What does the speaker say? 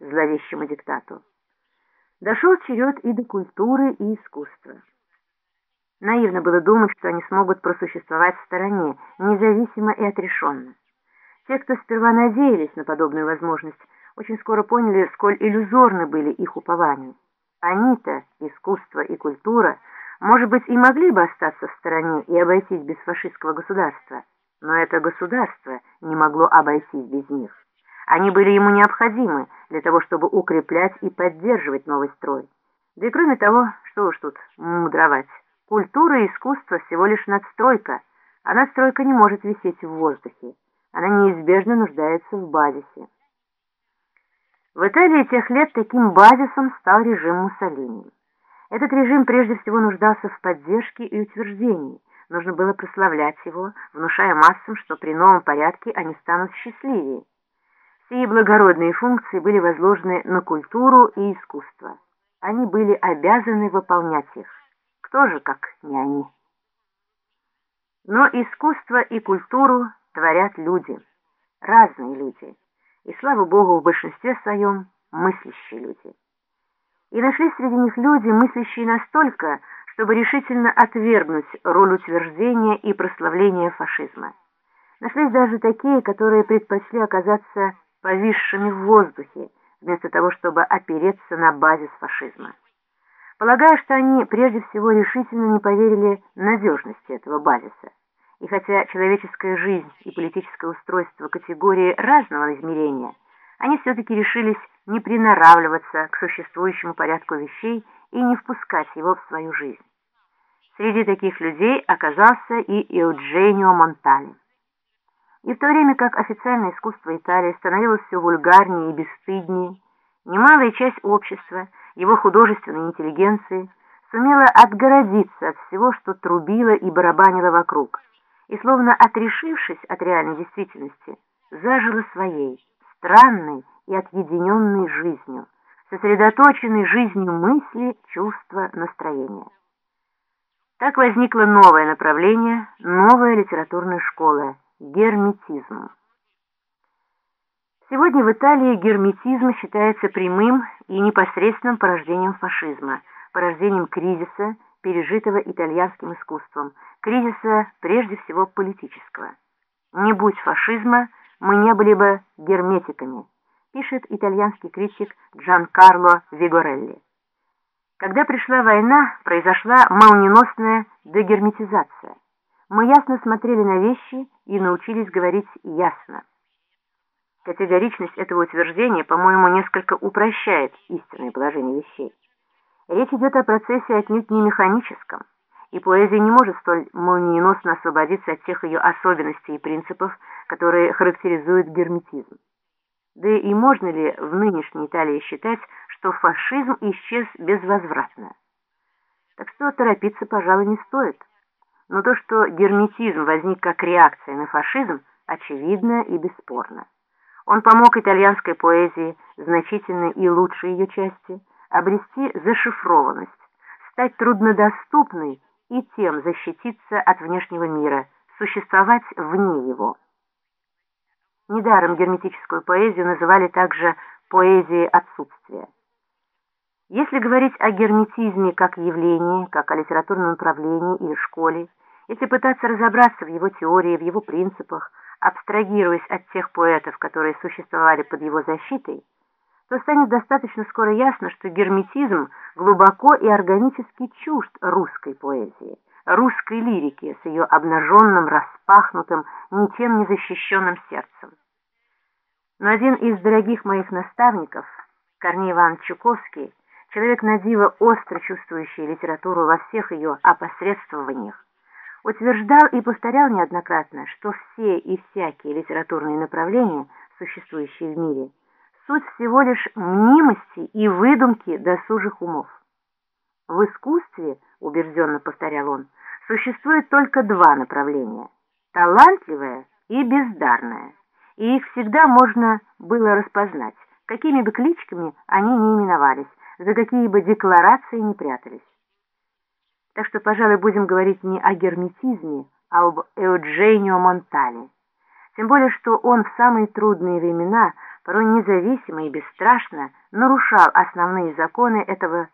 зловещему диктату. Дошел черед и до культуры, и искусства. Наивно было думать, что они смогут просуществовать в стороне, независимо и отрешенно. Те, кто сперва надеялись на подобную возможность, очень скоро поняли, сколь иллюзорны были их упования. Они-то, искусство и культура, может быть, и могли бы остаться в стороне и обойтись без фашистского государства, но это государство не могло обойтись без них. Они были ему необходимы для того, чтобы укреплять и поддерживать новый строй. Да и кроме того, что уж тут мудровать, культура и искусство всего лишь надстройка, а надстройка не может висеть в воздухе. Она неизбежно нуждается в базисе. В Италии тех лет таким базисом стал режим Муссолини. Этот режим прежде всего нуждался в поддержке и утверждении. Нужно было прославлять его, внушая массам, что при новом порядке они станут счастливее. Сие благородные функции были возложены на культуру и искусство. Они были обязаны выполнять их. Кто же, как не они? Но искусство и культуру творят люди, разные люди, и, слава Богу, в большинстве своем мыслящие люди. И нашлись среди них люди, мыслящие настолько, чтобы решительно отвергнуть роль утверждения и прославления фашизма. Нашлись даже такие, которые предпочли оказаться повисшими в воздухе, вместо того, чтобы опереться на базис фашизма. Полагаю, что они прежде всего решительно не поверили надежности этого базиса. И хотя человеческая жизнь и политическое устройство категории разного измерения, они все-таки решились не приноравливаться к существующему порядку вещей и не впускать его в свою жизнь. Среди таких людей оказался и Eugenio Монтали. И в то время как официальное искусство Италии становилось все вульгарнее и бесстыднее, немалая часть общества, его художественной интеллигенции, сумела отгородиться от всего, что трубило и барабанило вокруг, и, словно отрешившись от реальной действительности, зажила своей, странной и отъединенной жизнью, сосредоточенной жизнью мысли, чувства, настроения. Так возникло новое направление, новая литературная школа – Герметизм. Сегодня в Италии герметизм считается прямым и непосредственным порождением фашизма, порождением кризиса, пережитого итальянским искусством, кризиса прежде всего политического. Не будь фашизма, мы не были бы герметиками, пишет итальянский критик Джан Карло Вигорелли. Когда пришла война, произошла молниеносная дегерметизация. Мы ясно смотрели на вещи и научились говорить ясно. Категоричность этого утверждения, по-моему, несколько упрощает истинное положение вещей. Речь идет о процессе отнюдь не механическом, и поэзия не может столь молниеносно освободиться от тех ее особенностей и принципов, которые характеризуют герметизм. Да и можно ли в нынешней Италии считать, что фашизм исчез безвозвратно? Так что торопиться, пожалуй, не стоит. Но то, что герметизм возник как реакция на фашизм, очевидно и бесспорно. Он помог итальянской поэзии, значительной и лучшей ее части, обрести зашифрованность, стать труднодоступной и тем защититься от внешнего мира, существовать вне его. Недаром герметическую поэзию называли также поэзией отсутствия. Если говорить о герметизме как явлении, как о литературном направлении или школе, если пытаться разобраться в его теории, в его принципах, абстрагируясь от тех поэтов, которые существовали под его защитой, то станет достаточно скоро ясно, что герметизм глубоко и органически чужд русской поэзии, русской лирики с ее обнаженным, распахнутым, ничем не защищенным сердцем. Но один из дорогих моих наставников, Корней Иванович Чуковский, человек на остро чувствующий литературу во всех ее опосредствованиях, утверждал и повторял неоднократно, что все и всякие литературные направления, существующие в мире, суть всего лишь мнимости и выдумки досужих умов. В искусстве, убежденно повторял он, существует только два направления – талантливое и бездарное, и их всегда можно было распознать, какими бы кличками они ни именовались, за какие бы декларации не прятались. Так что, пожалуй, будем говорить не о герметизме, а об Эудженио Монтале. Тем более, что он в самые трудные времена порой независимо и бесстрашно нарушал основные законы этого